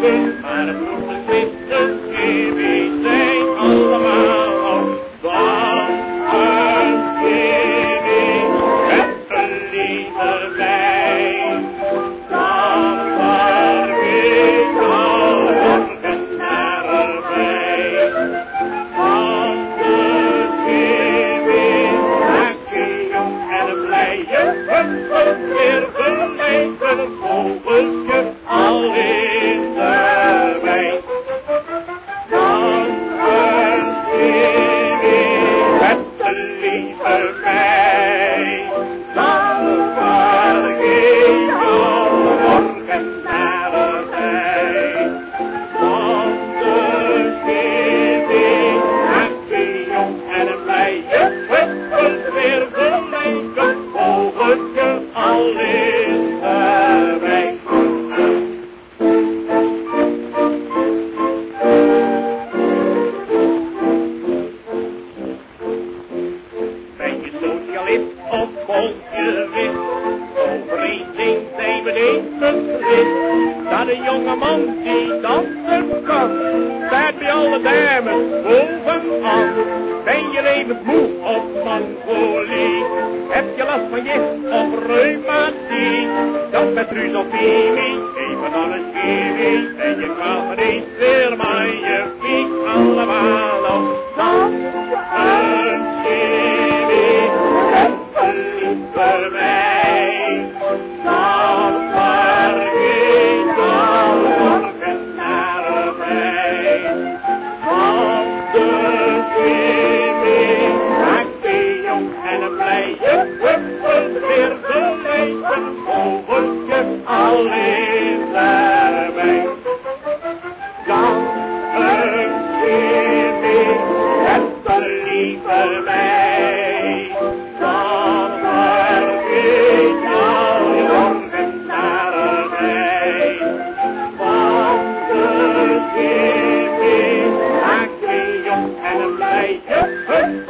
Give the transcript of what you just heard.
zoeken, maar het een Superman. is dat een jongeman die dansen kan. Staat bij alle dames bovenaan. Ben je even moe of mangolie? Heb je last van je of reumatie? Dan met ruus of van even alles chemie. En je kan niet weer maaien. and a night. Hip, hip.